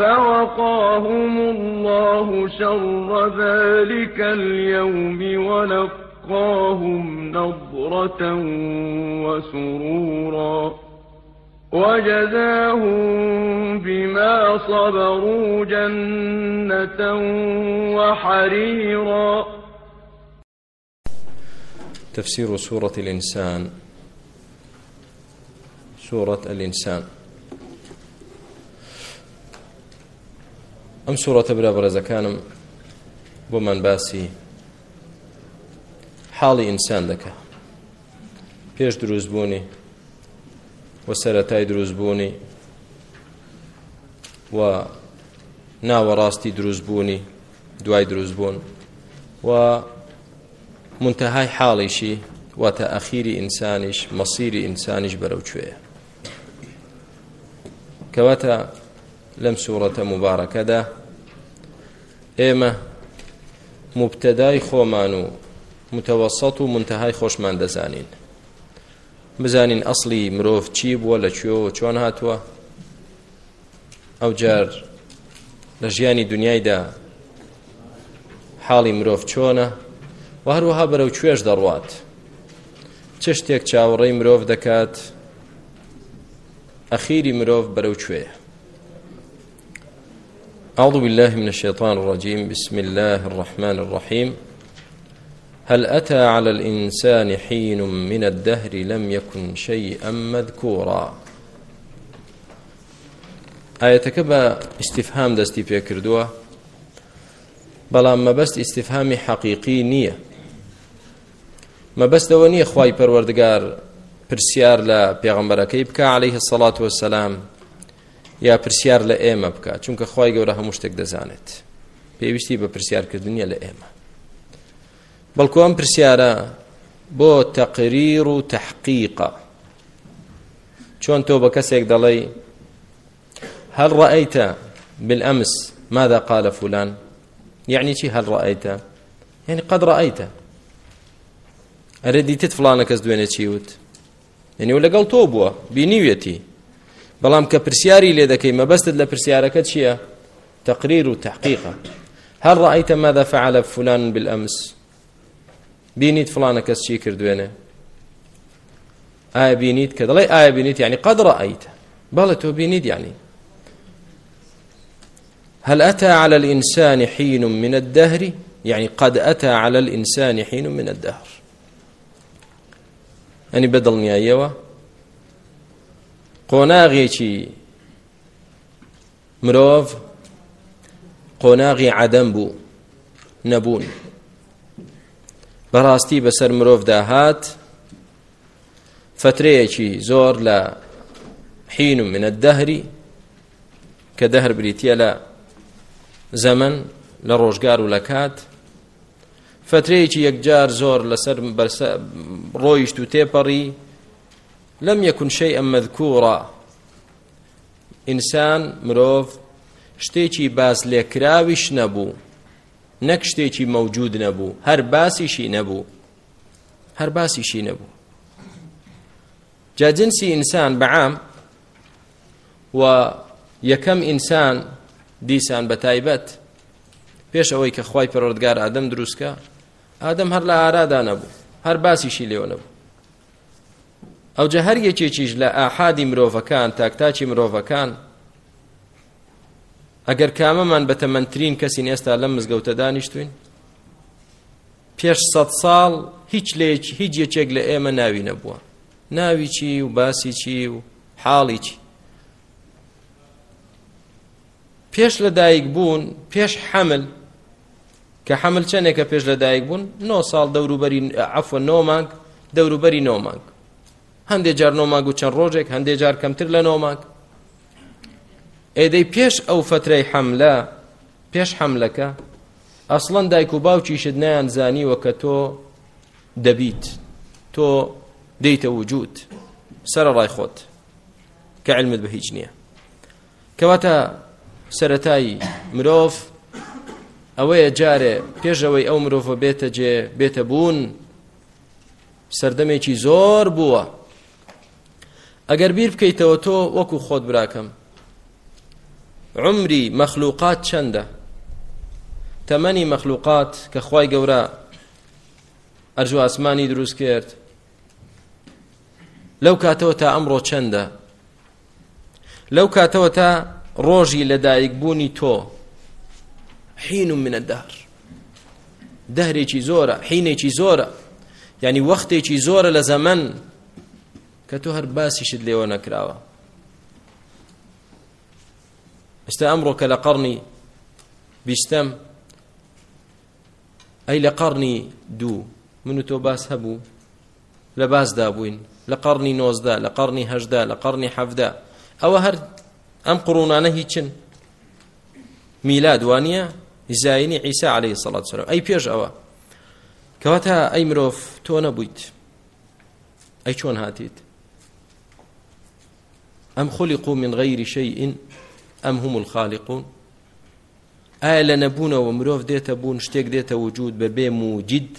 فوقاهم الله شر ذلك اليوم ولقاهم نضرة وسرورا وجزاهم بما صبروا جنة وحريرا تفسير سورة الإنسان. سورة الإنسان. ئەم سوورەتە برا بەرەزەکانم بۆمان باسی حاڵی ئینسان دەکە پێش دروستبوونی و سەرەتای دروستبوونی و ناوەڕاستی دروستبوونی دوای دروستبوون و منتەهای حاڵیشی، واتە ئەخیری ئینسانیش، مەسیری ئینسانیش بەرەو کوێیە. کەواتە لەم سوورەتە مبارەکەدا ئێمە مبتەدای خۆمان و متەوەسەط و منتەهای خۆشمان دەزانین. بزانین ئەسلی مرۆڤ چی بووە، لە کوێ چۆن هاتووە؟ ئەو جار لە ژیانی دنیایدا حاڵی مرۆڤ چۆنە؟ و هەروەها بەرەو کوێش دەڕوات. چ شتێک چاوەڕێی مرۆڤ دەکات؟ ئەخیری مرۆڤ بەرەو کوێیە أعوذ بالله من الشيطان الرجيم. بسم الله الرحمن الرحيم. هل أتى على الإنسان حين من الدهر لم يكن شيئا مذكورا؟ آياتك با استفهام دستي بيكردوا بلا ما بس استفهام حقيقي نية ما بس دوانية خواي پروردگار پرسيار لا پیغمبركي بكا عليه الصلاة والسلام. یا پرسیار لە ئێمە بکە، چونکە خی گەورە هەموو شتێک دەزانێت. پێویستی بە پرسیارکردنیە لە ئێمە. بەڵکو ئەم پرسیارە بۆ تەقریر و تحقیقە چۆن تۆ بە کەسێک دەڵێ هل رأيت بالأمس ماذا قال فلان؟ یعنی يعني شي هل رأيت؟ يعني قد رأيت. أرديت فلان كز دوينة شيوت يعني یعنی ولا قال توبوا بنيوتي بەڵام کە پرسیاری لێ دەکەی، مەبەستت لە پرسیارەکە چییە؟ تقرير وتحقيقا هل رأيت ماذا فعل فلان بالأمس؟ بينيت فلان كسشي كردوينه آية بينيت كذا لا آية بينيت يعني یعنی قد رأيت. بلته بينيت يعني یعنی. هل أتى على الإنسان حين من الدهر؟ يعني قد أتى على الإنسان حين من الدهر. يعني بدل نيايوه قۆناغێکی مرۆڤ قۆناغی عەدەم بوو، نەبوون. بەڕاستی بەسەر مرۆڤ داهات فترەیەکی زۆر لە حین و منە دەهری کە دەهر بریتە لە زەمن، لە ڕۆژگار و لە کات. فترەیەکی یەکجار زۆر لەسەر ڕۆیشت و تێپەڕی لم يكن شيئا مذكورا. انسان مروف شتيچي باس لكراويش نبو نك شتيچي موجود نبو هر باسي شي نبو هر باسي شي نبو جا جنسي انسان بعام و يكم انسان ديسان بتايبت پیش اوی که خوای پروردگار آدم دروست که آدم هر لا آرادا نبو هر باسی شی لیو نبو او جه هر یەکێکیش لە ئاحادی مرۆڤەکان، تاکتاچی مرۆڤەکان ئەگەر کامەمان بەتەمەندترین کەسی ئێستا لەم مزگەوتە دانیشتوین؟ پێش سەد ساڵ هیچ لێک هیچ یەکێک لە ئێمە ناوی نەبووە. ناوی چی و باسی چی و حاڵی چی. پێش لە دایک بوون، پێش حمل کە حمل چەندێکە پێش لە دایک بوون؟ نۆ ساڵ دەوروبەری عفوە نۆمانگ دەوروبەری نۆمانگ هەندێک جار نۆماگ و چەند ڕۆژێک هەندێک جار کەمتر لە نۆماگ ئێدەی پێش ئەو فترەی حملە پێش حملەکە ئەسڵەن دایک و باوکیشت نیان زانیوە کە تۆ دەبیت تۆ دەیتە وجود سرە ڕای خۆت کە علمت بە هیچ نییە کەواتە سەتایی مرۆڤ ئەوەیە جارێ پێشەوەی ئەو مرۆڤە بێتە جێ بێتە بوون سەردەمێکی زۆر بووە اگر بیر بکەیتەوە تۆ وەکو خۆت براکەم. عمری مەخلوقات چەندە؟ تەمەنی مەخلوقات کە خوای گەورە ئەرجو ئاسمانی دروست کرد. لەو کاتەوە تا ئەمڕۆ چەندە؟ لەو کاتەوە تا ڕۆژی لەدایک بوونی تۆ. حین من الدهر. دهرێکی زۆرە، حینێکی زۆرە. یعنی وەختێکی زۆرە لە زەمن كتو هر باسي شد لي وانا كراوا استا امرك لقرني بيستم اي لقرني دو منو تو باس هبو لباس دابوين لقرني نوزدا لقرني هجدا لقرني حفدا او هر ام قرونا نهي چن ميلاد وانيا زايني عيسى عليه الصلاة والسلام. اي بيج او كواتا اي مروف تو نبويت اي چون هاتيت أم خلقوا من غير شيء؟ أم هم الخالقون؟ آية لنبون ومروف ديتا بون، شتيك ديتا وجود، ببي موجد،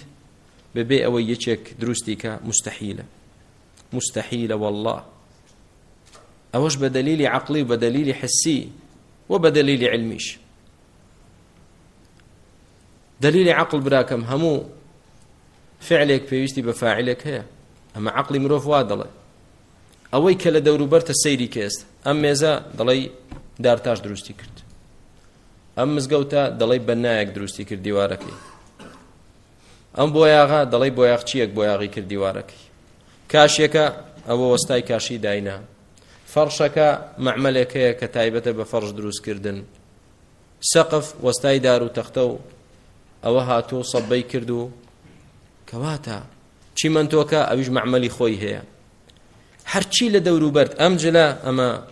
ببي أو يتشك دروستيكا مستحيلة. مستحيلة والله. أوش بدليل عقلي وبدليل حسي وبدليل علميش. دليل عقل براكم همو. فعلك فيشتي بفاعلك هي. أما عقلي مروف وادله ئەوەی کە لە دەوروبەرتە سەیری کەست ئەم مێزە دەڵی دارتاش دروستی کرد. ئەم مزگەوتە دەڵی بەنایەک دروستی کرد دیوارەکەی. ئەم بۆ یاغا دەڵی بۆ یاخچیەک بۆ یاغی کرد دیوارەکەی؟ کاشێکە ئەوە وەستای کاشی داینا فەرشەکە معمەلێکەیە کە تایبەتە بە فەرش دروستکردن. سەقف وەستای دار و تەختە و ئەوە هاتوو سەبەی کرد و کەواتە. چیمەندۆکە ئەویش معمەلی خۆی هەیە؟ هر چی لدورو برد ام جلا اما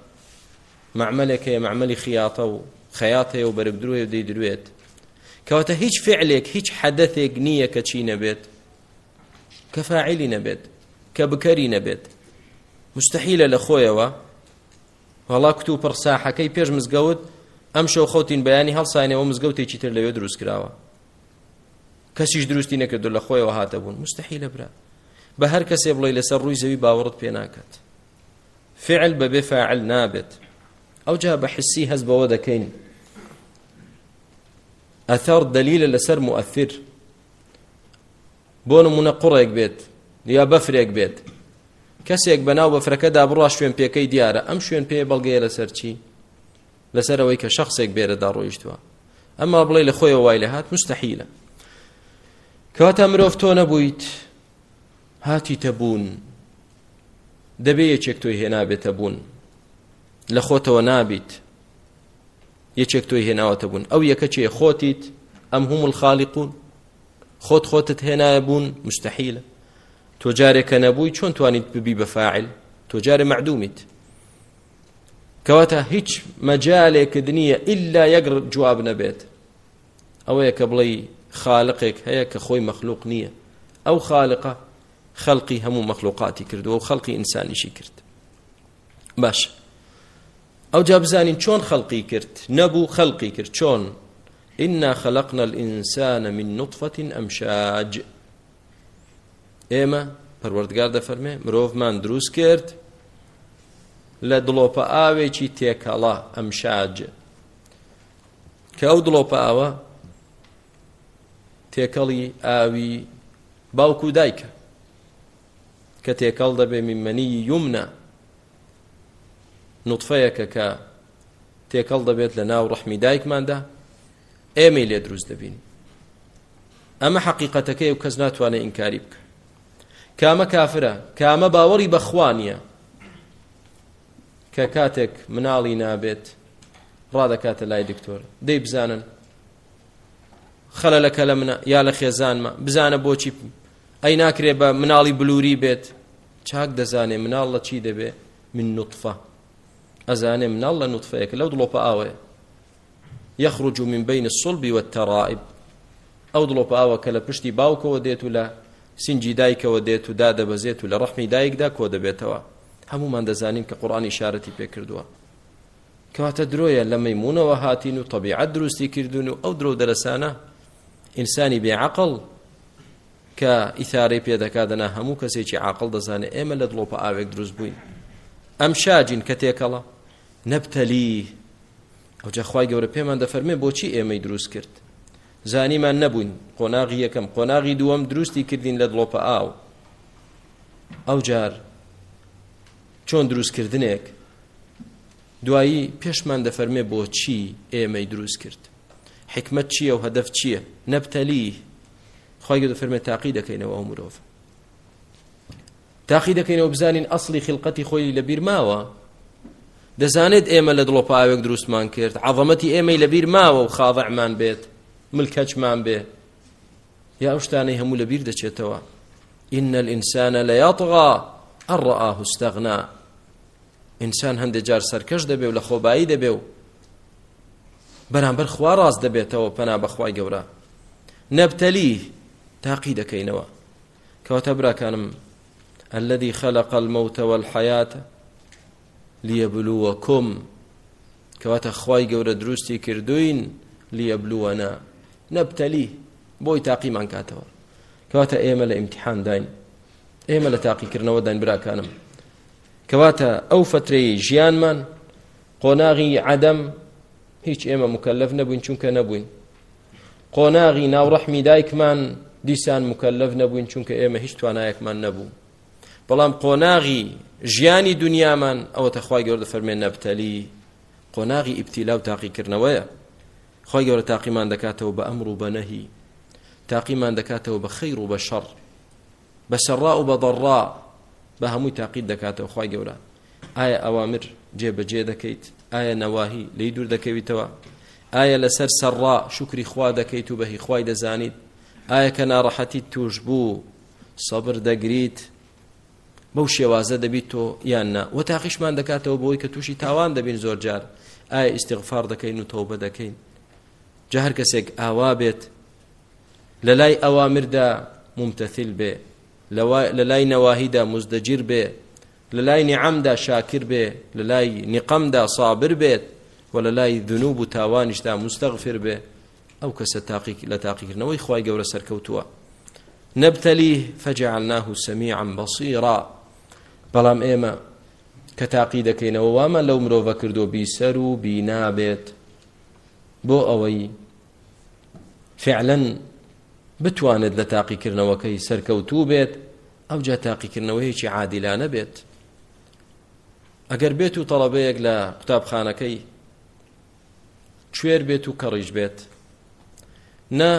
معملك معملي خياطه وخياطه وبرقدروه ودي درويت كواتا هيج فعلك هيج حدثك نية كتشي نبيت كفاعلي نبيت كبكري نبيت مستحيل لخويا و والله كتو برساحة كي بيج مزقود ام شو خوتين بياني هل صايني ومزقوتي چيتر لو يدروس كراوا كسيش دروستي نكدو لخويا وهاتبون مستحيل برا بهر کسی بڵی لەسەر ڕووی زەوی باوەڕت پێ ناکات. فعل بە بێ فاعل نابێت. ئەو جا بە حسی هەز بەوە دەکەین. ئەثەر دلیلە لەسەر مؤثر. بۆ نمونە قوڕێک بێت یا بەفرێک بێت. کەسێک بەناو بەفرەکەدا بڕوا شوێن پێکەی دیارە، ئەم شوێن پێ بەڵگەیە لەسەر چی؟ لەسەر ئەوەی کە شخصێک بێرەدا ڕۆیشتووە ئەمما بڵێ لە خۆی وای لە هات مستحیلە. کەواتە مرۆڤ تۆ نەبوویت. هاتی تەبوون دەبێ یەکێک تۆی هێنابێتە بوون لە خۆتەوە نابیت. یەکێک تۆی هێناوەتە بوون ئەو یەکە چێ خۆتیت ئەم هەموو الخالیقون خۆت خۆتت هێنایە بوون مستحیلە تۆ جارێکە نەبووی چۆن توانیت ببی بە فاعل. تۆ جارێ معدومیت. کەواتە هیچ مەجالێکت نییە ئللا یەک جواب نەبێت ئەوەیە کە بڵێ خالقێک هەیە کە خۆی مەخلوق نییە ئەو خالقە خەڵقی هەموو مەخلوقاتی کردو و خەڵقی ئینسانیشی کرد. باش. ئەو جا بزانین چۆن خەڵقی کرد؟ نەبوو خەڵقی کرد. چۆن إنا خلقنا الإنسان من نطفة أمشاج إما پروردگار دفرمي مروف من دروس کرد. لدلوپا آوه چی تیکالا أمشاج که او دلوپا آوه تیکالی آوی باوکو دایکه که تیکال دبه من منی یمنا نطفه که که تیکال دبیت لناو رحمی دایک من ده ئێمەی لێ دروست دەبین ئەمە حقیقەتەکەی و کەس ناتوانێت ئینکاری بکە کامە کافرە کامە باوەڕی بەخوانیە کە کاتێک مناڵی نابێت ڕادەکاتە لای دکتۆر دەی بزانن خەلەلەکە لە منە یا ئەی ناکرێ بە مناڵی بلووری بێت چاک دەزانێ مناڵ لە چی دەبێ من نوتفە ئەزانێ مناڵ لە نوتفەیەک لەو دڵۆپە ئاوەیە يخرج من بين الصلب والترائب او ضلوب اوا كلا پشتي باوك وديت ولا سنجي دايك وديت داد بزيت ولا رحمي دايك دا كود بيتوا همو من دزانين كقران اشارتي بكردوا كواتا درويا لما يمون وهاتين طبيعه دروستي كردون او درو درسانا انساني بعقل كاثاري بيدا كادنا همو كسيتي عقل دزاني اما لدلوب اوك دروز بوين امشاجين كتيكلا نبتليه او جا خوای گەورە پێمان دەفەرمێ بۆچی ئێمەی دروست کرد؟ زانیمان نەبووین، قۆناغی یەکەم، قۆناغی دووەم دروستی کردین لە دڵۆپە ئاو. ئەو جار چۆن دروستکردنێک؟ دوایی پێشمان دەفەرمێ بۆچی ئێمەی دروست کرد. حکمت چییە و هەدەف چییە؟ نەبتەلی. خی دەفەرمێ تاقی دەکەینەوە ئەو مرۆڤ تاقی دەکەینەوە بزانین ئەسلی خلقەتی خۆی لە بیرماوە دەزانێت ئێمە لە دڵۆ پاوێک دروستمان کرد. عظەمەتی ئێمەی لەبیر ماوە و خاضعمان بێت. ملکەچمان بێ. یا شتانەی هەموو لەبیر دەچێتەوە. إن الإنسان لا يطغى أن رآه استغنى. إنسان هند جار سركش دبي ولا خوباي دبي بەرامبەر خوا ڕاست دەبێتەوە پەنا بەخوای گەورە. نەبتەلی تاقی دەکەینەوە کەواتە براکانم الذي خلق الموت والحياة ليبلوكم كواتا خواي گەورە دروستی کردوین ليبلونا نبتلي بۆی تاقیمان کاتەوە. کەواتە ئێمە لە ئیمتحان داین. ئێمە لە تاقیکردنەوە داین براکانم. کەواتە ئەو فترەی ژیانمان، قۆناغی عەدەم هیچ ئێمە مکلف نەبووین چونکە نەبووین. قۆناغی ناوڕەحمی دایکمان دیسان مکلف نەبووین چونکە ئێمە هیچ توانایەکمان نەبوو. بەڵام قۆناغی ژیانی دنیامان ئەوە تەخوای گەورە فەرمێن نەبتەلی. قۆناغی ئیبتیلا و تاقیکردنەوەیە. خی گەورە تاقیمان دەکاتەوە بە ئەمر و بە نەهی. تاقیمان دەکاتەوە بە خەیر و بە شەڕ. بە سەڕا و بە دەڕا بە هەمووی تاقیت دەکاتەوە خی گەورە. ئایا ئەوامر جێبەجێ دەکەیت؟ ئایا نەواهی لی دوور دەکەویتەوە؟ ئایا لەسەر سەڕا شکری خوا دەکەیت و بەهی خوای دەزانیت؟ ئایا کە ناڕەحەتی توش بوو سەبر دەگریت، بەو شێوازە دەبیت تۆ یاننا و تاقیشمان دەکاتەوە بۆی کە تووشی تاوان دەبین زۆر جار. ئایا ئیسیغفار دەکەین و تەوبە دەکەین؟ جا هەر کەسێک ئاوا بێت، لە لای ئەوامردا ممتەثل بێ، لە لای نەواهیدا مزدەگیر بێ، لە لای نیعەمدا شاکر بێ، لە لای نیقەمدا صابر بێت و لە لای ذنوب و تاوانیشدا مستەغفر بێ. ئەو کەسە تاقی لە تاقیکردنەوەی خوای گەورە سەرکەوتووە. نبتليه فجعلناه سميعا بصيرا بەڵام ئێمە کە تاقی دەکەینەوە وامە لەو مرۆڤە کردو بیسەر و بینا بێت بۆ ئەوەی فعلا بتوانێت لە تاقیکردنەوەکەی سەرکەوتوو بێت، ئەو جا تاقیکردنەوەیەکی عادیلانە بێت ئەگەر بێت و تەڵەبەیەک لە قوتابخانەکەی، کوێر بێت و کەڕیش بێت نە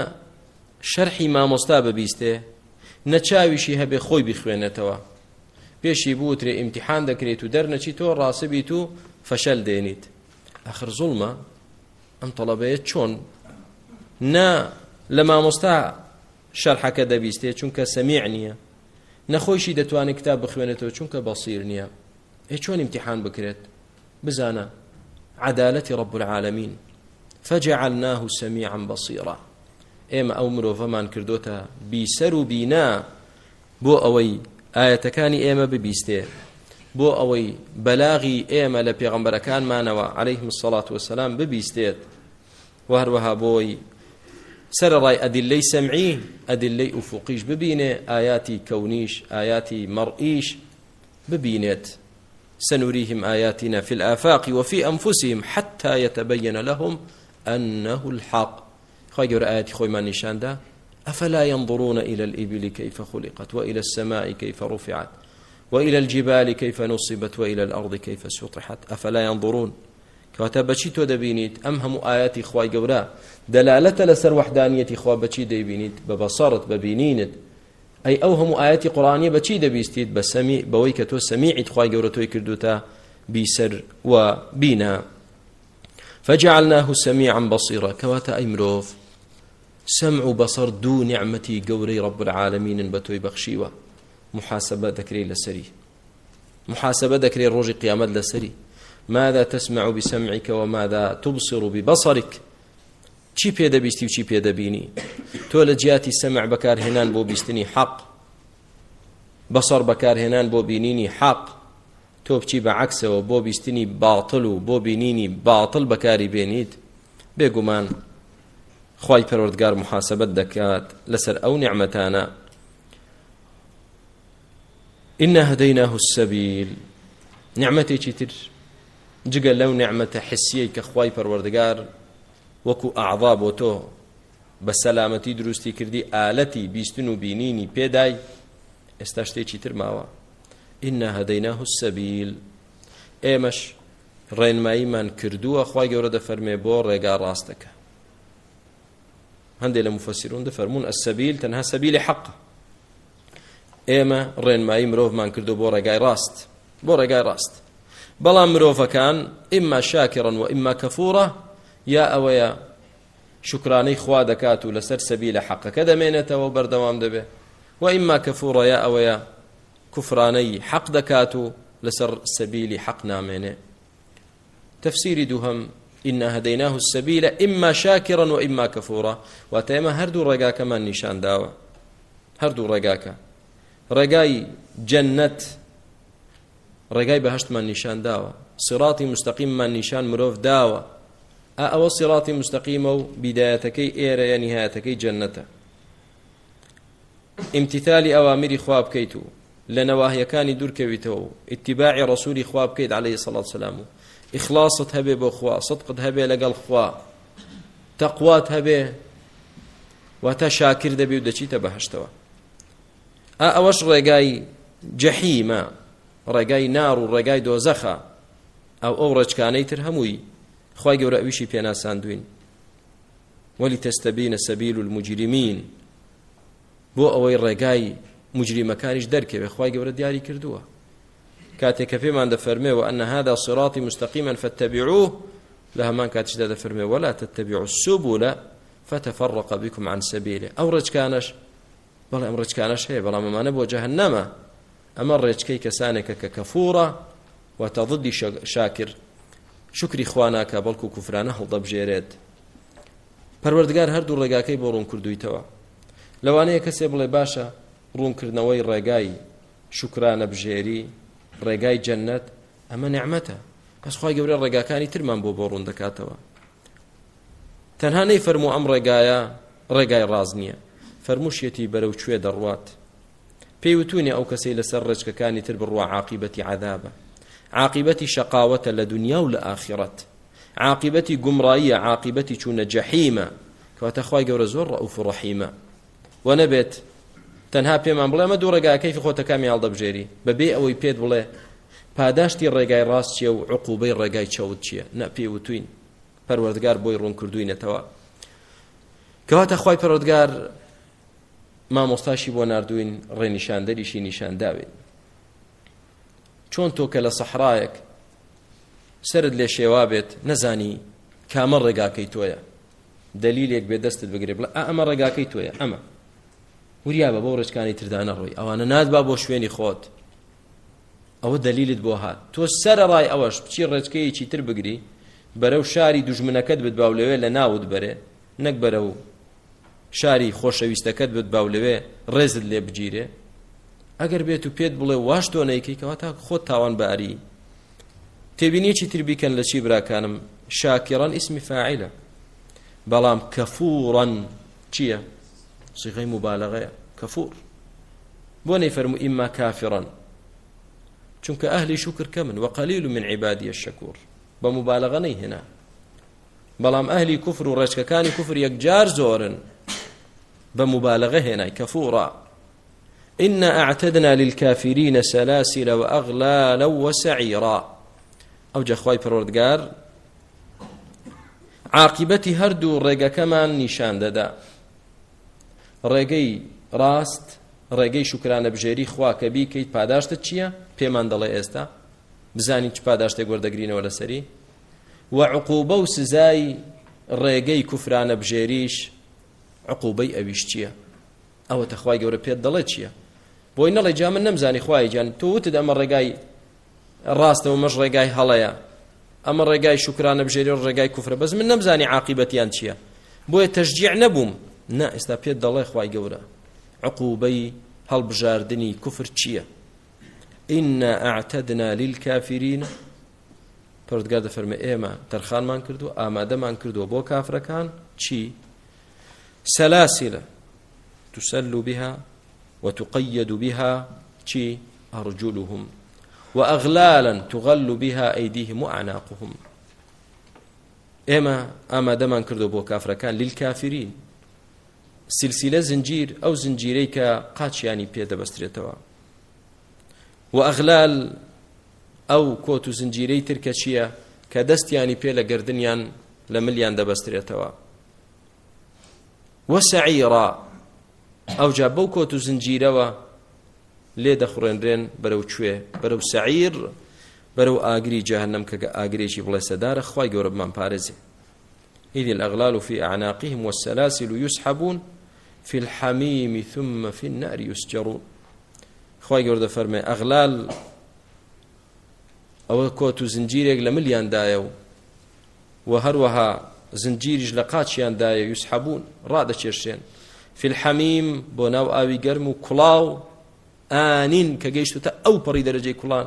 شەرحی مامۆستا ببیستێ، نە چاویشی هەبێ خۆی بخوێنێتەوە. پێشی بوترێ ئیمتحان دەکرێت و دەرنەچی تۆ ڕاستبیت و فەشەل دێنیت. ئەخر زوڵمە ئەم تەڵەبەیە چۆن؟ نا لە مامۆستا شەرحەکە دەبیستێ چونکە سەمیع نییە. نەخۆشی دەتوانێت کتاب بخوێنێتەوە چونکە بەسیر نییە. ئێ چۆن امتحان بکرێت؟ بزانە، عدالەتی رب العالمین. فجعلناه سميعا بصيرا. ئێمە ئەو مرۆڤەمان کردوتە بیسەر و بینا بۆ ئەوەی ئاەتەکانی ئێمە ببیستێ. بۆ ئەوەی بەلاغی ئێمە لە پێغمبەرەکانمانەوە عليهلەیهم الصلاة والسلام ببیستێت. و هەروەها بۆی سەر ڕای ئەدلەی سەمعی ئەدلەی ئوفوقیش ببینێ، ئاياتی کەونیش، ئاياتی مەڕئیش ببینێت. سنريهم آياتنا في الآفاق وفي أنفسهم حتى يتبين لهم أنه الحق. خير آيات خوي ما نشان ده أفلا ينظرون إلى الإبل كيف خلقت وإلى السماء كيف رفعت وإلى الجبال كيف نصبت وإلى الأرض كيف سطحت؟ أفلا ينظرون؟ كواتا بچی تو دبینید ام هم آیاتی خوای گورا لسر وحدانیتی خوا بچی دبینید ببصرت ببینینت أي أو هم آيات قرآنية بچی دبیستید بسمی بوی که تو سمیعید خوای گورا وبينا فجعلناه سميعا بصيرا. كواتا أي مروف سمع بصر دو نعمتي قوري رب العالمين بتوي بخشيوا محاسبة ذكري لسري محاسبة ذكري الرجي قيامة لسري ماذا تسمع بسمعك وماذا تبصر ببصرك چی پێ دەبیستی و چی پێ دەبینی تۆ لە جیاتی سەمع بەکارهێنان بۆ بیستنی حەق بەسەر بەکارهێنان بۆ بینینی حەق تۆ بچی بە عکسەوە بۆ بیستنی باڵتل و بۆ بینینی باڵتل بەکاری بێنیت بێگومان خی پەرۆردگار محاسبەت دەکات لەسەر ئەو نعممەتانە إن هديناه السبيل. نعمتي تر؟ جگە لەو نعممەتە حسیەی کە خی پەروەردگار وەکو ئاعضا بۆ تۆ بە سەلامەتی دروستی کردی ئالەتی بیستن و بینینی پێدای ئێستا شتێکی تر ماوە ئینە هەدەیناه السەبیل ئێمەش ڕێنماییمان کردووە خی گەورە دەفەرمێ، بۆ ڕێگا ڕاستەکە. هەندێک لە مفەسیرون دەفەرمونون ئەسەبیل تەنها سەبیلی حەق ئێمە ڕێنمایی مرۆڤمان کردو بۆ ڕێگای ڕاست بۆ ڕێگای ڕاست بەڵام مرۆڤەکان ئیمما شاکڕن و ئیمما کەفورە یا ئەوەیە شکرانەی خوا دەکات و لەسەر سەبی لە حەقەکە دەمێنێتەوە بەردەوام دەبێ و ئیما کەفوڕە یا ئەوەیە کوفرانەی حەق دەکات و لەسەر سەبیلی حەق نامێنێ هديناه السبيل إما شاكرا وإما كفورا واتيما هردو رقا كمان نشان داوا. هردو رقاك رقاي جنة رقاي بهشت من نشان داوا. صراطي مستقيم من نشان مروف داوا. او صراط مستقيم بدايتكي ايرا يا یعنی نهايتكي جنته امتثال اوامر خواب كيتو لنواهي كان دور كويتو اتباع رسول خواب كيد عليه الصلاه والسلام اخلاصت هبه بخوا صدقت هبه لقل خوا تقوات هبه وتشاكر دبي ودشي تبهشتوا. اوش رجاي جحيم رجاي نار رجاي دوزخا او اورج كاني ترهموي خواهي قورا اوشي بينا ساندوين. ولتستبين سبيل المجرمين. بو اوي الرقاي مجرم كانش دركه خواهي قورا دياري كردوا كاتك فيما عند فرمي وأن هذا صراطي مستقيما فاتبعوه لها ما كاتش دا فرمي ولا تتبعوا السبل فتفرق بكم عن سبيله. أو رج كانش بلا أم رج كانش هي بلا ما نبو جهنم أمر رج كي كسانك ككفورة وتضد شاكر شکری خواناکە، بەڵکو کوفرانە هەڵدەبژێرێت. پەروەردگار هەردوو ڕێگاکەی بۆ ڕوون کردویتەوە. لەوانەیە کەسێ بڵێ، باشە، ڕوونکردنەوەی ڕێگای شکرانە بژێری ڕێگای جەنەت ئەمە نعممەتە کەس خی گەورە ڕێگاکانی ترمان بۆ بۆ ڕوون دەکاتەوە. تەنها نەی فەرمو ئەم ڕێگایە ڕێگای ڕاز نییە. فەرموشیەتی بەرەو کوێ دەڕوات. پێی وتونی ئەو کەسەی لەسەر ڕێچکەکانی تر بڕوا عاقیبەتی عذابە. عاقبتي شقاوة لدنيا ولا آخرة عاقبتي قمرائية عاقبتي چون جحيمة کەواتە خی گەورە زۆر ڕەوف و ڕەحیمە. و نەبێت تەنها پێمان بڵێ، ئەمە دوو ڕێگا کەیفی خۆتەکەمی هەڵدەبژێری. بەبێ ئەوەی پێت بڵێ، پاداشتی ڕێگای ڕاست چیە و عقوبەی ڕێگای چەوت چییە نە پێ وتوین پەروەردگار بۆی ڕوون کردوینەتەوە. کەواتە خی پەرۆدگار مامۆستاشی بۆ نردوین ڕێنیشاندەریشی نیشانداوێت چۆن تۆ کە لە سەحرایەک سرد لێ شێوا بێت، نەزانی کامە ڕێگاکەی تۆیە. دلیلێک بێ دەستت بگرێ، بڵێ ئەمە ڕێگاکەی تۆیە، ئەمە. وریا بە بۆ ڕێچکانی تردانە ڕۆی ئەوانە نادبا بۆ شوێنی خۆت ئەوە دلیلت بۆ هات تۆ سرە ڕای ئەوەش بچی ڕێچکەیەکی تر بگری؟ بەرەو شاری دوژمنەکەت بت باو لەوێ لە ناوت بەرێ نەک بەرە و شاری خۆشەویستەکەت بت باو لەوێ ڕێزت لێ بگیرێ ئەگەر بێت و پێت بڵێ واش تۆ نەیکەی کەوا تا خۆت تاوان باری تێبینیی تر بیکەن لە چی براکانم شاکیڕان ئیسمی فاعیلە بەڵام کەفوڕەن چییە صيغه مبالغه كفور. بوني فرمو اما كافرا. چونك اهلي شكر كمن وقليل من عبادي الشكور. بمبالغه ني هنا. بلام اهلي كفر ورشك كان كفر يكجار زورن. بمبالغه هنا كفورا. إن أعتدنا للكافرين سلاسل وأغلالا وسعيرا. أو جخواي پروردگار، عاقبتي هردو رقا كمان نشان ددا ڕێگەی ڕاست، ڕێگەی شکرانە بژێری خوا کە بیکەیت پاداشتە چییە؟ پێمان دەڵێ ئێستا. بزانی چ پاداشتێک وەردەگرینەوە لەسەری؟ و عقوبە و سزای ڕێگەی کوفرانە بژێریش عقوبەی ئەویش چییە؟ ئەوە تەخوای گەورە پێت دەڵێ چییە؟ بۆی نەڵێ جا من نەمزانی خوای جان تۆ وتت ئەمە ڕێگای ڕاستەوە مەش ڕێگای هەڵەیە. ئەمە ڕێگای شکرانە بژێری و ڕێگای کوفرە، بەس من نەمزانی عاقبەتیان چییە؟ بۆیە تەشجیع نەبووم. نا، ئێستا پێت دەڵێ خی گەورە. عقوبەی هەڵبژاردننی کوفر چییە؟ ئنا ئاعتدنا للكافرین پردگار دەفەرمە ئێمە تەرخانمان کردو، ئامادەمان کردو بۆ کافرەکان. چی؟ سلاسلة تسل بها وتقيد بها. چی؟ أرجلهم. وأغلالا تغل بها أيديهم وأعناقهم. إما أما دمان كردو بو كافركان للكافرين. سلسلة زنجير أو زنجيري كا كقاتشياني بيدا بستريتوا. وأغلال أو كوتو زنجيري تركشيا كدستياني بيلا قردنيان لمليان دا بستريتوا. وسعيرا أو جابو كوتو زنجيروا لێ دەخڕێنرێن بەرەو کوێ بەرەو سعیر بەرەو ئاگری جەهنم کە ئاگرێکی بڵێ سەدارە خی گەورە بمان پارێزێ إذ الأغلال في أعناقهم والسلاسل يسحبون في الحميم ثم في النار يسجرون. خواهي قرد فرمي أغلال أو كوتو زنجيريك لمليان دايو وهروها زنجيرج لقاتشيان دايو يسحبون رادة شرشين في الحميم بوناو آوي قرمو كلاو آنين كجيشتو تا أو بري درجة كلان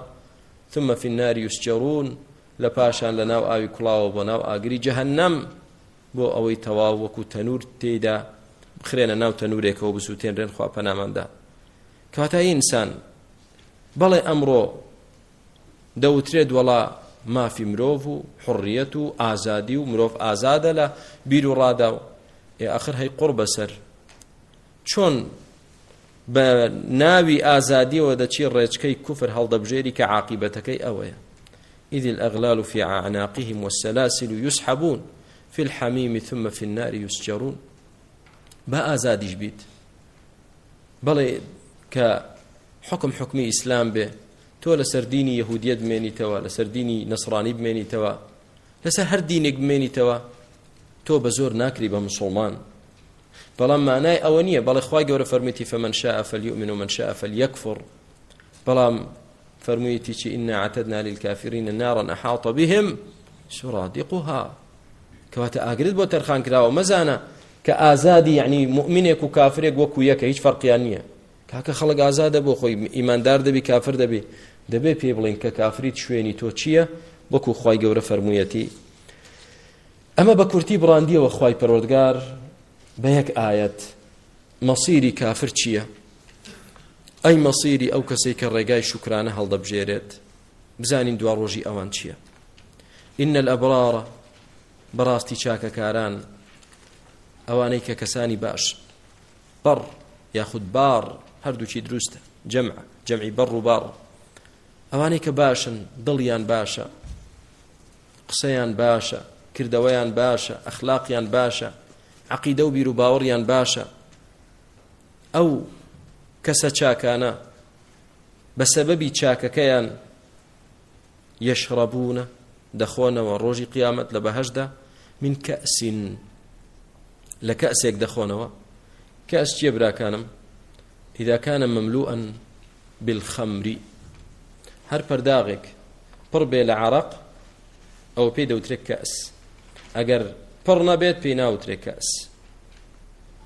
ثم في النار يسجرون لپاشان لناو آوي كلاو بوناو آقري جهنم بو أوي تواو وكو تنور تيدا خرێنە ناو تەنورێکەوە بسووتێنرێن خوا پەناماندا. کاتایی ئینسان، بەڵێ ئەمڕۆ دەوترێت وڵا مافی مرۆڤ و حڕیەت و ئازادی و مرۆڤ ئازادە لە بیر و ڕادا و، ئێ ئەخر هەی قڕ بەسەر. چۆن بە ناوی ئازادیەوە دەچی ڕێچکەی کوفر هەڵدەبژێری کە عاقبەتەکەی ئەوەیە. إذ الأغلال في أعناقهم والسلاسل يسحبون في الحميم ثم في النار يسجرون. با ئازادیش بیت؟ بەڵێ کە حکم حکمی ئیسلام بێ، تۆ لە سەردینی یهودیت بمێنیتەوە لە سەردینی نەسرانی بمێنیتەوە، لەسەر هەر دینێک بمێنیتەوە، تۆ بە زۆر ناکری بە مسلمان. بەڵام مانای ئەوە نییە، بەڵێ خخوای گەورە فەرمیتی فەمەن شاء فليؤمن ومن شاء فليكفر بەڵام فرميتي شي إنا اعتدنا للكافرين نارا أحاط بهم سرادقها كواتا أقرد بو ترخان كراو مزانا کە ئازادی یعنی مؤمنێک و کافرێک وەکو یەکە هیچ فەرقیان نییە کاکە خەڵک ئازادە بۆ خۆی ئیماندار دەبی کافر دەبی دەبێ پێ بڵین کە کافریت شوێنی تۆ چییە وەکو خی گەورە فەرموویەتی ئەمە بە کورتی بڕاندیەوە خی پەرۆردگار بە یەک ئاەت مەسیری کافر چییە؟ ئەی مەسیری ئەو کەسێک کە ڕێگای شکرانە هەڵدەبژێرێت، بزانین دوا ڕۆژی ئەوان چییە؟ إن الأبرار براستي شاكا كاران ئەوانەی کە باش. بەڕ یاخود بار هەردووچی دروستە؟ جەمع، جەمعی بەڕ و باڕ ئەوانەی کە باشن دڵیان باشە، قسەیان باشە، کردەوەیان باشە، ئەخلاقیان باشە، عقیدە و بیر و باوەڕیان باشە. ئەو کەسە چاکانە بە سەبەبی چاکەکەیان یەشڕەبوونە من کەسین. لە کەسێک دەخۆنەوە. کەس چیە براکانم؟ إذا كان مملوءا بالخمر. هر پرداغك پر بێ لە عرق، ئەو پێی دەوترێت کەس. ئەگەر پڕ نەبێت پێی ناوترێت کەس.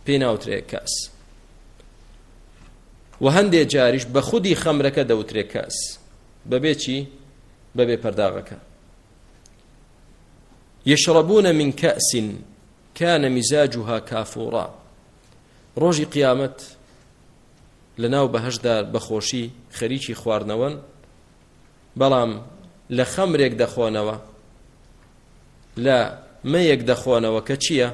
پێی ناوترێت کەس. و هەندێ جاریش بە خودی خەمرەکە دەوترێت کەس. بەبێ چی؟ بەبێ پەرداغەکە. يشربون من كأس كان مزاجها كافورا. روجي قيامت لناو بهشدا بخوشي خريشي خواردنەوەن، بەڵام لە خەمرێک دەخۆنەوە. لە مەیەک دەخۆنەوە کە چییە؟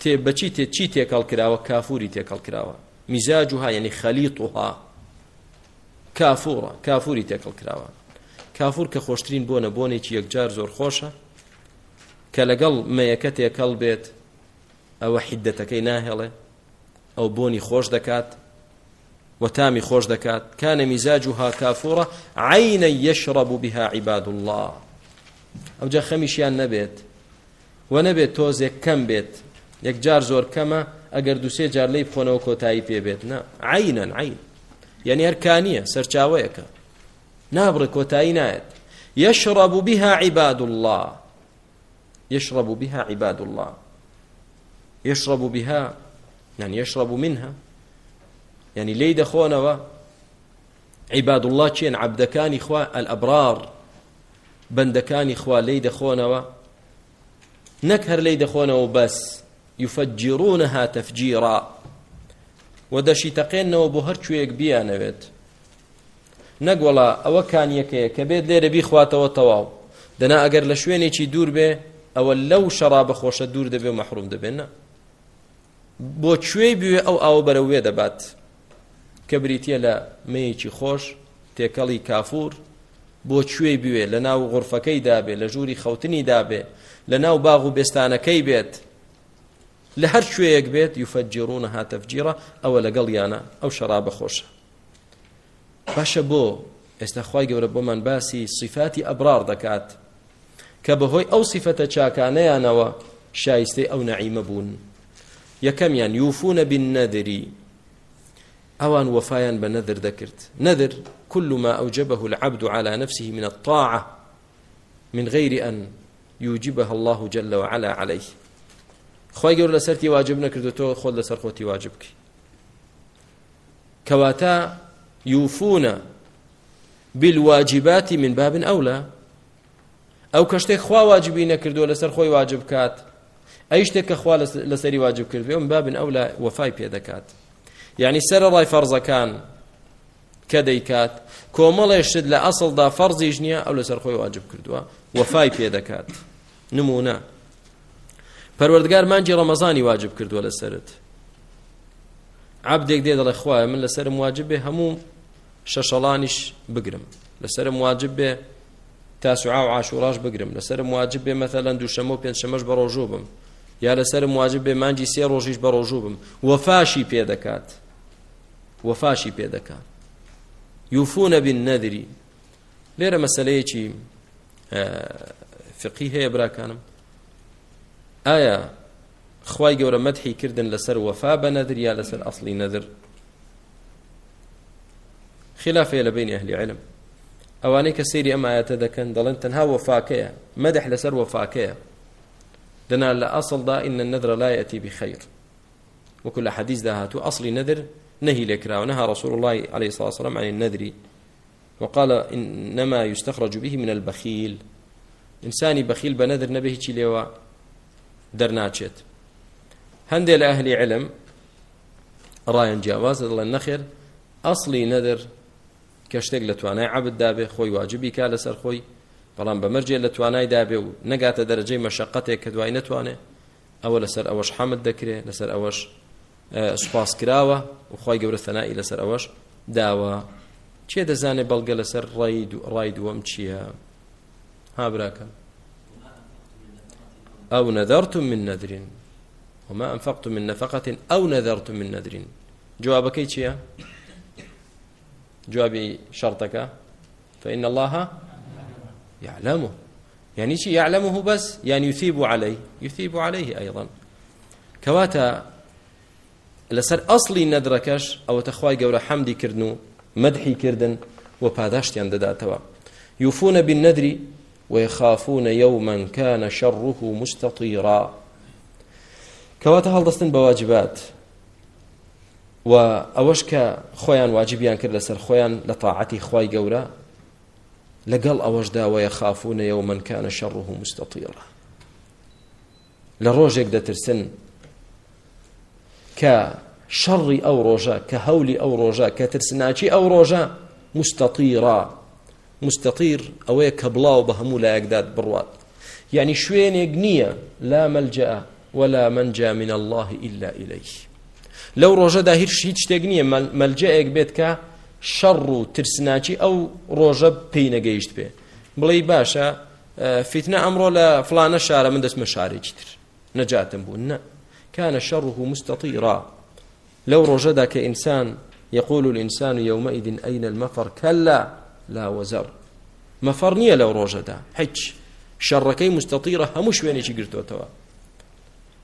تێ بەچی تێ چی تێکەڵ کراوە؟ کافوری تێکەڵ کراوە. میزاج وها یعنی خەلیت وها کافورە، کافوری تێکەڵ کراوە. کافور کە خۆشترین بۆنە، بۆنێکی یەکجار زۆر کە لەگەڵ مەیەکە تێکەڵ بێت، ئەوە حیدەتەکەی ناهێڵێ، ئەو بۆنی خۆش دەکات وتامي خوش دكات كان مزاجها كافورة عينا يشرب بها عباد الله. او جا خميشيان نبيت ونبيت توزيك كم بيت يك جار زور كما اگر دو جار ليب خونه وكوتاي بي بيت نا عينا عين يعني یعنی هركانية سرچاويك نابر كوتاي نايت يشرب بها عباد الله. يشرب بها عباد الله. يشرب بها، يعني يشرب منها. يعني لي دخونوا عباد الله كين؟ چين عبدكان اخوا الابرار بندكان اخوا لي دخونوا نكهر لي دخونوا بس. يفجرونها تفجيرا. ودشي تقين وبهر شويك بيا نبت نقولا او كان يكي كبيد ليره بي خواتو تواو دنا اگر لشويني چي دور به او لو شراب خوش دور دبه محروم دبه بو چوي بي او او بروي دبات کە بریتە لە مەیەکی خۆش، تێکەڵی کافور، بۆ کوێی بوێ لە ناو غرفەکەی دابێ، لە ژووری خەوتنی دابێ، لە ناو باغ و بێستانەکەی بێت. لە هەر شوەیەک بێت یوفەجیڕونە هاتەفجیرە ئەوە لەگەڵ یانە ئەو شەڕا بەخۆشە باشە بۆ، ئێستا خی باسی صفاتی ئەبرار دەکات. کە بەهۆی ئەو صفەتە چاکانەیانەوە شایستەی ئەو نەعیمە بوون. یەکەمیان یوفونە بین نەدری. اوان وفايا بنذر ذكرت نذر كل ما اوجبه العبد على نفسه من الطاعه من غير ان يوجبها الله جل وعلا عليه. خوي يقول لسرتي واجبنا كردتو خذ لسر خوتي واجبك كواتا يوفون بالواجبات من باب اولى او كشتك خوا واجبين كردو لسر خوي واجب کات. كات ايشتك خوا لسري واجب كردو من باب اولى وفاي بيدكات يعني سر راي فرض كان كديكات كومل يشد لاصل دا فرض يجنيا او لسر خوي واجب كردوا وفاي بيدكات نمونا پروردگار مانجي رمضاني واجب كردوا لسرت عبدك دي دل اخويا من لسر واجب همو ششلانش بقرم لسر واجب تاسعاء وعاشوراش بقرم لسر واجب مثلا دو شمو بين شمش بروجوبم يا لسر واجب مانجي سي روجيش بروجوبم وفاشي بيدكات وفاشي بيدكا يوفون بالنذر ليرة مسألة چي فقهية برا كانم آية خواي قورا مدحي كردن لسر وفا بنذر يا لسر أصلي نذر خلافة لبين أهل علم. أواني كسيري أما آيات ذكن دلن تنها وفاكية مدح لسر وفاكية دنا لأصل دا إن النذر لا يأتي بخير. وكل حديث دا هاتو أصلي نذر نهي لكرا ونهى رسول الله عليه الصلاة والسلام عن النذر. وقال إنما يستخرج به من البخيل. إنساني بخيل بنذر نبيه تليوا درناتشت هندي لأهل علم راين جواز الله النخر أصلي نذر كشتك لتوانا عبد دابێ خۆی، واجبی دابه خوي واجبي كالا سر خوي بلان بمرجع لتوانا دابه ونقات درجة مشقته كدواي نتوانه ئەوە لەسەر ئەوەش حەمد دەکرێت لەسەر ئەوەش سوپاس کراوە و وخوای گەورە ثەنایی لەسەر ئەوەش داوە. چێ دەزانێ بەڵگە لەسەر ڕای ڕای دووەم چییە؟ ها براکەم. أو نذرتم من نذر وما أنفقتم من نفقة أو نذرتم من نذر جوابك ايش جوابي شرطك فإن الله يعلمه. یعنی يعني شيء يعلمه بس یعنی يعني يثيب عليه يثيب عليه أيضا كواتا لسر أصلي ندركش أو تخواي قورا حمدي كردنو مدحي كردن وباداشتي عند داتوا يوفون بالندر ويخافون يوما كان شره مستطيرا كواتا هل دستن بواجبات وأوشك خويان واجبيان كر لسر خويان لطاعتي خواي قورا لقل أوجدا ويخافون يوما كان شره مستطيرا لروجك دا ترسن كشر أو روجا كهول أو روجا كترسناتي أو روجا مستطيرا مستطير أو كبلاو بهمو لا يقداد بروات يعني شوين يقنية لا ملجأ ولا منجا من الله إلا إليه. لو روجا دا هيرش هيتش تقنية ملجأ يقبيت كا شر ترسناتي أو روجا بينا قيشت بي بلي باشا فتنة أمرو لا فلانة شارة من دس مشاري جتر نجاة بون كان شره مستطيرا لو رجد كإنسان يقول الإنسان يومئذ أين المفر؟ كلا لا وزر مفرنية لو رجد حج شركي مستطيرة همش ويني شقرتو توا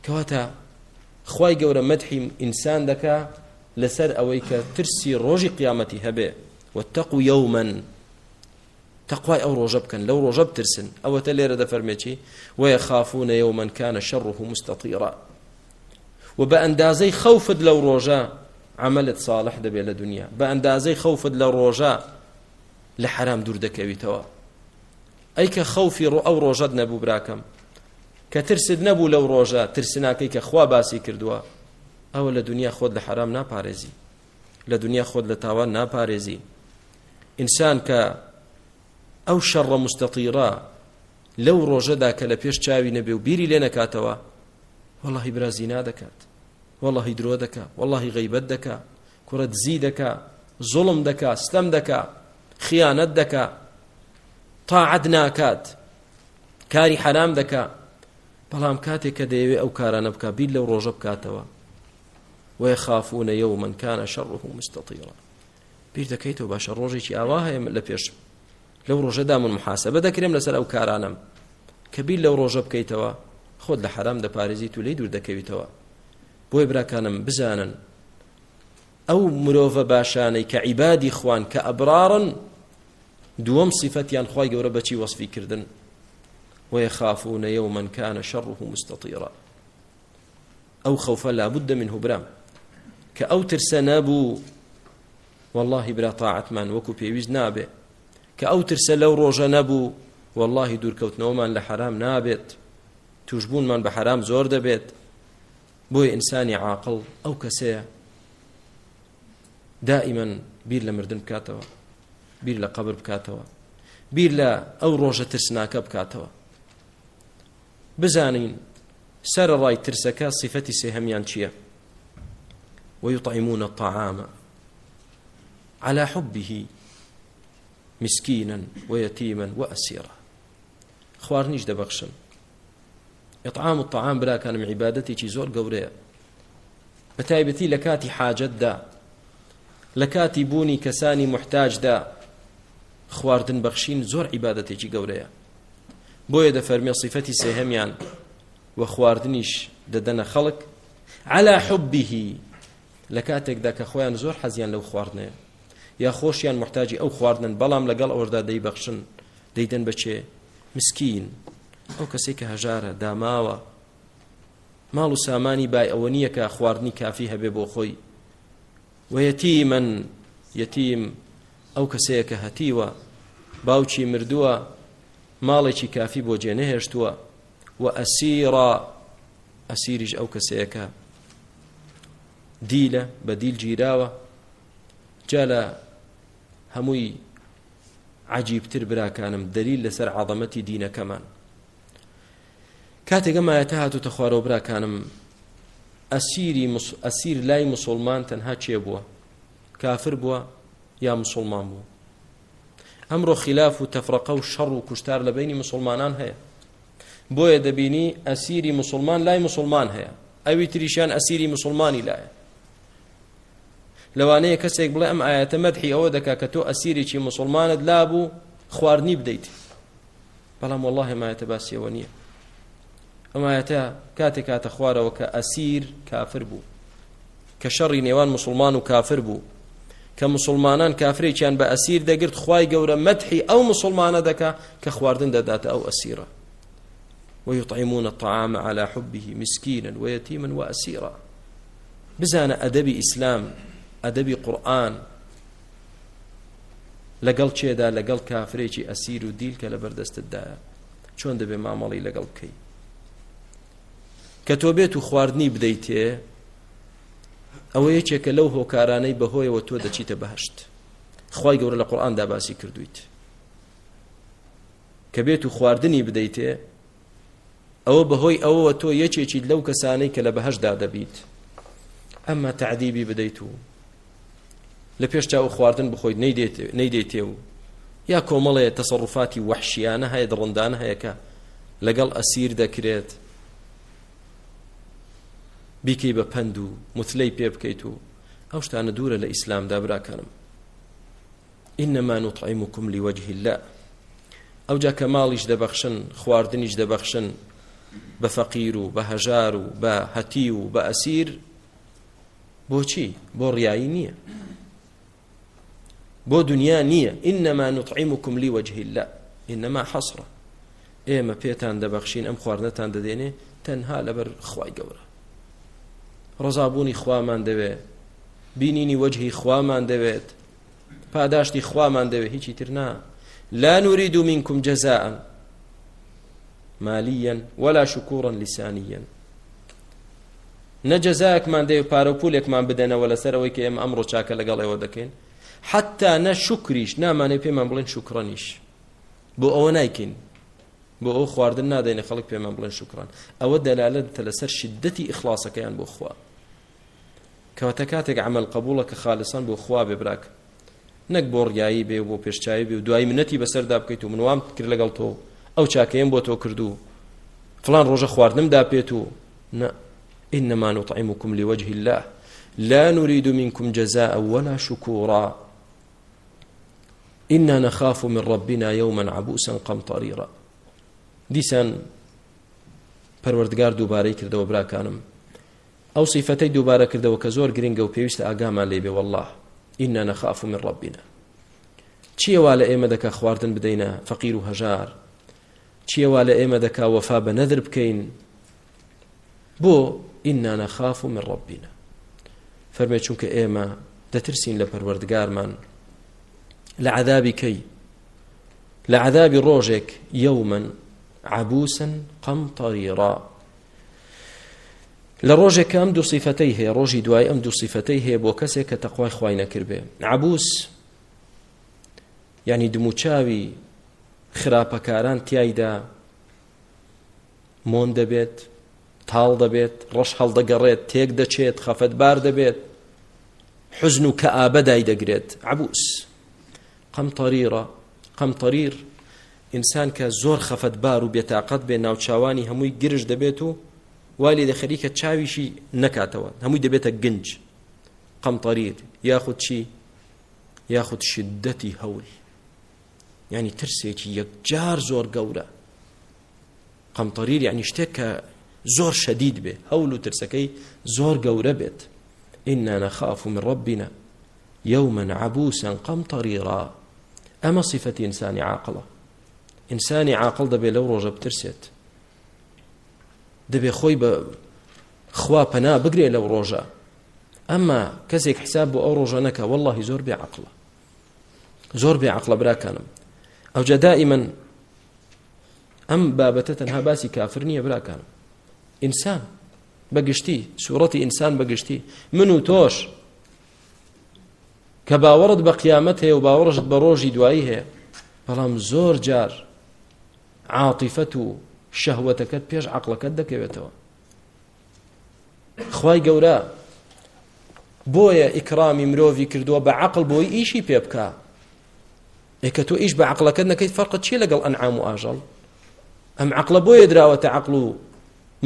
كواتا خواي قورا مدحي إنسان دكا لسر أويك ترسي روجي قيامتي هبه واتقوا يوما تقوى أو رجب كان لو رجب ترسن أو تلير دفرميتي ويخافون يوما كان شره مستطيرا. وبأندازي خوفد لو رجا عملت صالح دبي لدنيا بأندازي خوفد لو رجا لحرام دور دكوي توا أي كخوفي رو أو رجد نبو براكم كترسد نبو لو رجا ترسناكي كخوا باسي كردوا أو لدنيا خود لحرام نا بارزي لدنيا خود لتاوان نا بارزي إنسان ك أو شر مستطيرا لو رجدا كلا بيش چاوي نبي وبيري لنا كاتوا والله برازينا دكات والله درو دكا والله غيبت دكا كرة زيدكا ظلم دكا ستم دكا خيانت دكا طاعدنا كات كاري حرام دكا بلام كاتي كديوي أو كارا نبكا بيل لو رجب كاتوا ويخافون يوما كان شره مستطيرا. بير دكيتو باشا روجي آواها لبيش لو رجدا من محاسبة دكريم لسر أو كارانم كبير لو رجب كيتوا خود لحرام دا بارزي تولي دور دكيتوا بوي براكانم بزانا او مروفا باشاني كعبادي خوان كأبرارا دوم صفتيان خواي قوربتي وصفي كردن ويخافون يوما كان شره مستطيرا. او خوفا لا بد منه برام. كأو ترسنابو والله بلا طاعة من وكو بيويز نابه. كأو ترسلو روجا نبو والله دور كوت نومان لحرام نابت. توجبون من بحرام زور دبت. بوي إنساني عاقل أو كسيع دائما بير لمردن بكاتوا. بير لقبر بكاتوا. بير لا أو روجة ترسناك بكاتوا. بزانين سر راي ترسكا صفتي سيهميان شيا ويطعمون الطعام على حبه مسكينا ويتيما وأسيرا. خوارنيش دبخشن إطعام الطعام بلا كان من عبادتي چي زور قوريا بتايبتي لكاتي حاجت دا لكاتي بوني كساني محتاج دا خواردن بخشين زور عبادتي چي قوريا بويا دا فرمي صفتي سيهميان وخواردنيش ددنا خلق على حبه لكاتك دا كخوان زور حزيان لو خواردنيا یا خوشیان محتاجی او خواردن بلام لگل اوردا دی بخشن دیدن بچه مسکین. او کسی که هجاره داماوا مالو سامانی بای اونیه که خواردنی کافی هبه بو خوی و یتیما یتیم او کسی که هتیوا باوچی مردوا مالی چی کافی بو جنه هشتوا و اسیرا اسیرج او کسی که دیله بدیل جیراوا جالا هموي عجيب تر برا كانم دليل لسر عظمتي دين كمان کاتێکگە مایەتە هاتوتە خوارەوە براکانم، ئەسیری ئەسیر لای مسلمان تەنها چێ بووە؟ کافر بووە یا مسلمان بوو ئەمڕۆ خلاف و تەفرەقە و شەڕ و کوشتار لە بینی مسلمانان هەیە. بۆیە دەبینی ئەسیری مسلمان لای مسلمان هەیە. ئەوی تریشان ئەسیری مسلمانی لایە. لەوانەیە کەسێک بڵێ ئەم ئاەتە مەدحی ئەوە دەکا کە تۆ ئەسیرێکی مسلمانت لابوو، خواردنی بدەیت. بەڵام والله مایەتە باسیەوە نییە. ئەمایەتە کاتێک کاتە خوارەوە کە ئەسیر کافر بوو. کە شەڕی مسلمان و کافر بوو کە مسلمانان کافرێکیان بە ئەسیر دەگرت خی گەورە مەدحی ئەو مسلمانە دەکا کە خواردن دەداتە ئەو ويطعمون الطعام على حبه مسكينا ويتيما وأسيرا. بزان أدب إسلام أدب قرآن لقل چێدا؟ لەگەڵ کافرێکی ئەسیر و دیل کە لە بەردەستتدایە چۆن دەبێ مامەڵی لەگەڵ بکەی؟ کە تۆ بێت و خواردنی بدەیتێ ئەوە یەکێکە لەو هۆکارانەی بەهۆیەوە تۆ دەچیتە بەهشت. خی گەورە لە قورآاندا باسی کردویت کە بێت و خواردنی بدەیتێ، ئەوە بەهۆی ئەوەوە تۆ یەکێکی لەو کەسانەی کە لە بەهشدا دەبیت. ئەمە تعدیبی بدەیت و لە پێشتا و خواردن بخۆیت نەیدێتێ و یا کۆمەڵەیە تەسەڕفاتی وحشیانە هەیە دڕندان هەیەکە، لەگەڵ ئەسیر دەکرێت. بیکەی بە پند و مثلەی پێ بکەیت و ئەو شتانە دوورە لە ئیسلام دابراکەم إنما نطعمكم لوجه الله. أو جا كماليش دبخشن خواردنيش دبخشن بفقير بهجار بهتي بأسير بوشي بو رياي نية بو دنيا نية إنما نطعمكم لوجه الله. إنما حصرة إيما بيتان دبخشين أم خواردنتان دديني تنها لبر خواي قورا ڕزابوونی خوامان دەوێت بینینی وجهی خوامان دەوێت پاداشتی خوامان دەوێت هیچی تر نا لا نريد منكم جزاء ماليا ولا شكورا لسانيا نجزاك من ديو بارو پولك من بدنا ولا سروي كي ام امرو چاك لقال ايو دكين حتى نشكريش نا ماني بي من بلين شكرانيش بو او نايكين بو او خواردن نادين خلق بي من بلين شكران او دلالة تلسر شدتي اخلاصك يعني بو خواه کەواتە کاتێک عمل قبولەکە خالصان بۆ خوا بێبراک نەک بۆ ڕیایی بێ بۆ پێشچوی بێ و دوای منەتی بەسەردا بکەیت و منوام کرد لەگەڵ تۆ. ئەو چاکەیەم بۆ تۆ کردو فلان ڕۆژە خواردنمدا پێت و إنما نطعمكم لوجه الله. لا نريد منكم جزاء ولا شكورا. إنا نخاف من ربنا يوما عبوسا قمطريرا. ديسان پروردگار دوباره کرده و براکانم. او صفتي دوباره كردو كزور گرنگ و پیوست اگاما لي بي والله اننا نخاف من ربنا. چی والا ايما دكا خواردن بدينا فقير و هجار چی والا ايما دكا وفا بنذر بكين بو اننا نخاف من ربنا. فرمي چونك ايما دترسين لپروردگار من لعذاب كي لعذاب روجك يوما عبوسا قمطريرا لروجه كام دو صفتي هي روجي دواي ام دو صفتي هي بو كسه كتقوى خوينا كربه عبوس یعنی يعني دموچاوي خرابه كاران تيايدا مون دبيت تال دبيت رش هل دقريت تيك دچيت خفت بار دبيت حزن كآبة دايدا قريت عبوس قم طريرة قم طرير إنسان كزور خفت بار وبيتاقد بين ناوچاواني هموي قرش دبيتو والی د خریکه چاوی شي نکاتوا همو د بیت گنج قم طریر شي یاخذ شدتي هول. یعنی يعني ترسي شي جار زور قولا قم طریر يعني یعنی اشتكى زور شديد به هول ترسكي زور قولا بيت إنا نخاف من ربنا يوما عبوسا قم طريرا أما صفة إنسان عاقلة إنسان عاقل دبي لو رجب ترسيت دەبێ خۆی بە خوا پەنا بگرێ لەو ڕۆژە ئەمما کەسێک حساب بۆ ئەو ڕۆژە نەکە واللهی زۆر بێ عقلە زۆر بێ عقلە براکانم دائما ئەم بابەتە تەنها باسی کافر نییە براکانم ئینسان بەگشتی سوورەتی ئینسان بەگشتی من و تۆش کە باوەڕت بە قیامەت هەیە و باوەڕشت بە ڕۆژی دوایی هەیە بەڵام زۆر جار. عاطفەت و شەهوەتەکەت پێش عقلەکەت دەکەوێتەوە. خی گەورە، بۆیە ئیکرامی مرۆڤی کردووە بە عقل بۆی ئیشی پێ بکە ئێکە تۆ ئیش بە عقلەکەت نەکەیت فەرقت چی لەگەڵ ئەنعام و ئاژەڵ؟ ئەم عقلە بۆیە دراوەتە عقل و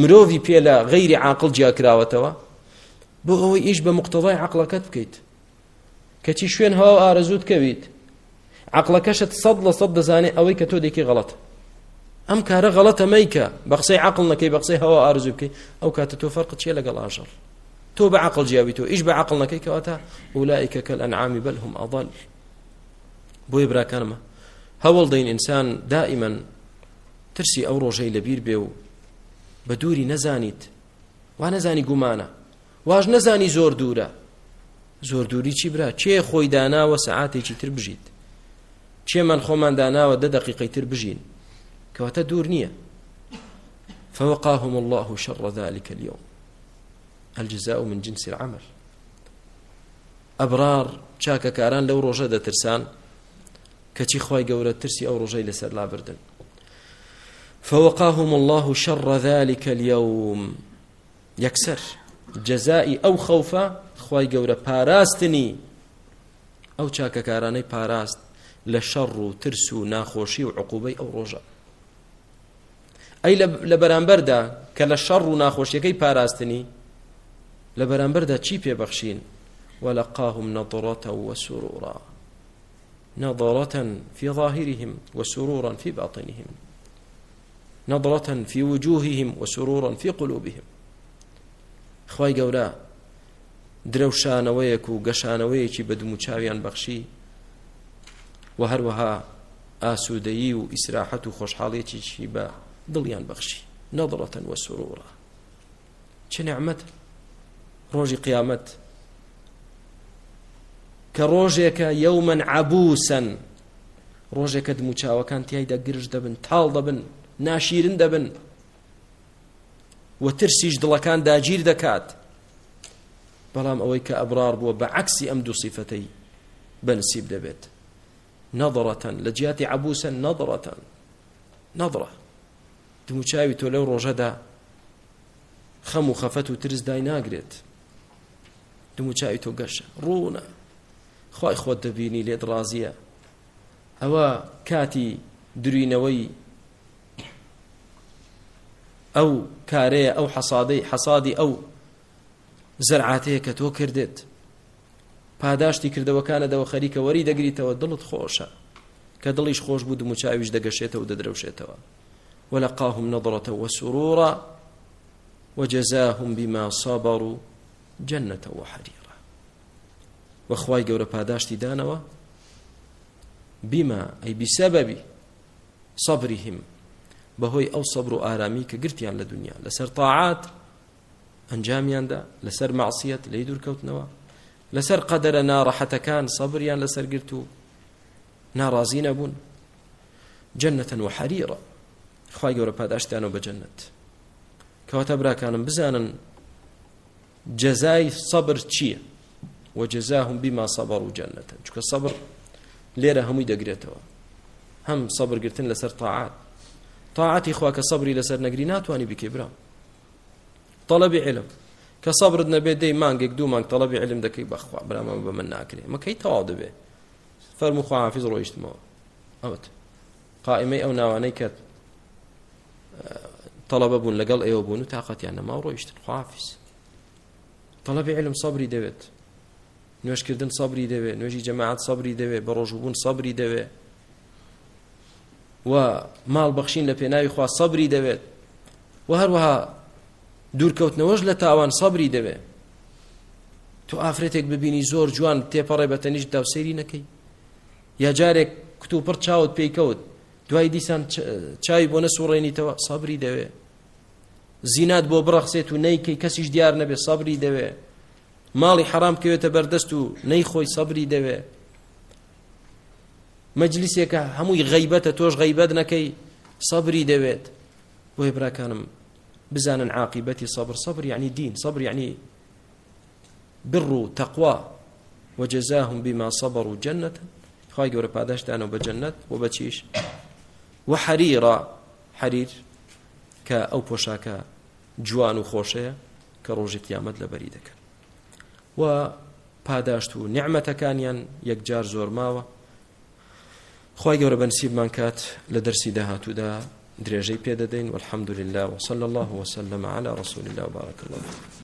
مرۆڤی پێ لە غەیری عاقل جیاکراوەتەوە؟ بۆ ئەوەی ئیش بە مقتضای عقلەکەت بکەیت. کەچی شوێن هەوا ئارەزوت کەویت. عقلەکەشت سەد لە سەد دەزانێت ئەوەی کە تۆ دێکی غەڵەت. ئەم کارە غەڵەتە مەیکە بە قسەی عقل نەکەی بە قسەی هەوا ئارزوو بکەی ئەو کاتە تۆ فەرقت چیە لەگەڵ ئاژەڵ تۆ بە عقل جیاوی تۆ ئیش بە عقل نەکەی کەواتە ئولائیکە کە الأنعام بل هم أضل بۆی براکانمە هەوڵ دەین ئینسان دائما ترسی ئەو ڕۆژەی لەبیر بێ و بە دووری نەزانیت وا نەزانی گومانە واش نەزانی زۆر دوورە زۆر دووری چی برا چێ خۆی داناوە سەعاتێکی تر بژیت چێمان خۆمان داناوە دە دقیقەی تر بژین کەواتە دوور نییە فوقاهم الله شر ذلك اليوم۔ الجزاء من جنس العمل۔ أبرار چاکە کاران لەو ڕۆژە دەترسان، کەچی خی گەورە ترسی ئەو ڕۆژەی لەسەر لا بردن فوقاهم الله شر ذلك اليوم۔ يكسر جزائي أو خوفا خی گەورە پاراستنی۔ ئەو چاکەکارانەی پاراست لە شەڕ و ترس و ناخۆشی و عقوبەی ئەو ڕۆژە۔ ئەی لە بەرامبەردا کە لە شەڕ و ناخۆشیەکەی پاراستنی، لە بەرامبەردا چی پێبەخشین؟ ولقاهم نظرة وسرورا. نظرة في ظاهرهم وسرورا في باطنهم. نظرة في وجوههم وسرورا في قلوبهم. خواي قولا درەوشانەوەیەک و گەشانەوەیەکی بە دوم چاویان بەخشی و هەروەها ئاسوودەیی و ئیسراحەت و خۆشحاڵێکیی بە دڵیان بەخشی، نەدڵەتەن وە سرورە. چه نعمەت ڕۆژی قیامەت. کە ڕۆژێکە یومن عبوسن ڕۆژێکە دموچاوەکان تایدا گرش دەبن، تاڵ دەبن، ناشیرن دەبن. و ترسیش دڵەکان داگیر دەکات. بەڵام ئەوەی کە ئەبرار بووە بە عکسی ئەم دوو سیفەتەی بەنسیب دەبێت. نەضڕەتەن دموچاوی تۆ لەو ڕۆژەدا. خەم و خەفەت و ترس دای ناگرێت. دموچاوی تۆ گەشە. ڕوونە. خی خۆت دەبینی لێت ڕازیە. ئەوە کاتی درینەوەی ئەو کارەیە، ئەو حەسادەی، حەسادی ئەو زەرعاتەیە کە تۆ کردێت. پاداشتی کردەوەکانەدەوە خەریکە، وەری دەگریتەوە، دڵت خۆشە. کە دڵیش خۆش بوو دموچاویش دەگەشێتەوە و دەدرەوشێتەوە. ولقاهم نظرة وسرورا وجزاهم بما صبروا جنة وحريرا. وخواي قورا پاداشتی دانوا بما، أي بسبب صبرهم. بهوي أو صبر آرامي كقرتيان لدنيا لسر طاعات أنجاميان دا، لسر معصية، ليدور كوتنوا. لسر قدر نارحتكان صبريان لسر قرتو. نارازين أبون جنة وحريرا. خواهي قورا پاداشتانو بجنة كواتا براكانم بزانا جزاي صبر چيه وجزاهم بما صبروا جنة چوك صبر ليرة همي دقريتوا هم صبر قرتن لسر طاعات. طاعتي خواك صبري لسر نقرينات واني بكبرا طلب علم. كصبر النبي دي مانجك دو مانج طلب علم دكي بخوا بلا ما بمن ناكلي ما كي تواضع به فرمو خوا حافظ رو اجتماع اوت قائمي او ناواني كت طلب ابون لقل ايو بون طاقت يعني ما رو اجتماع حافظ طلب علم صبري دبت نوش كردن صبري دبت نوشي جماعات صبري دبت بروجبون صبري دبت و مال بخشين لپیناوی خوا صبری دەوێت و هەروەها دوورکەوتنەوەش لە تاوان صبری دەوێت تو ئافرەتێک ببینی زۆر جوان تێپەڕێ بە تەنیش داوسێری نەکەی. یا جارێک کتو پڕ چاوت پێیکەوت دوای دیسان چاوی بۆ نەسوڕێنیتەوە؟ صبری دەوێت زینات بۆ بڕەخسێت و نەیکەی کەسیش دیار نەبێت صبری دەوێت ماڵی حرام کەوێتە بەردەست و نەیخۆی صبری دەوێت مجلسێکە هەمووی غیبەتە تۆش غیبەت نەکەی صبری دەوێت. بۆی براکانم، بزانن عاقبەتی صبر صبر يعني یعنی دين صبر يعني یعنی بر و تقوى وجزاهم بما صبروا جنة. خواهي قولة پاداش دانو بجنة وبچيش وحريرا حرير کە ئەو پۆشاکە جوان و خۆشەیە کە ڕۆژی قیامەت لە بەری دەکەن. و پاداشت و نعمەتەکانیان یەکجار زۆر ماوە. خی گەورە بەنسیبمان کات لە دەرسی داهاتوودا درێژەی پێدەدەین والحمد لله وصلى الله وسلم على رسول الله وبارك الله.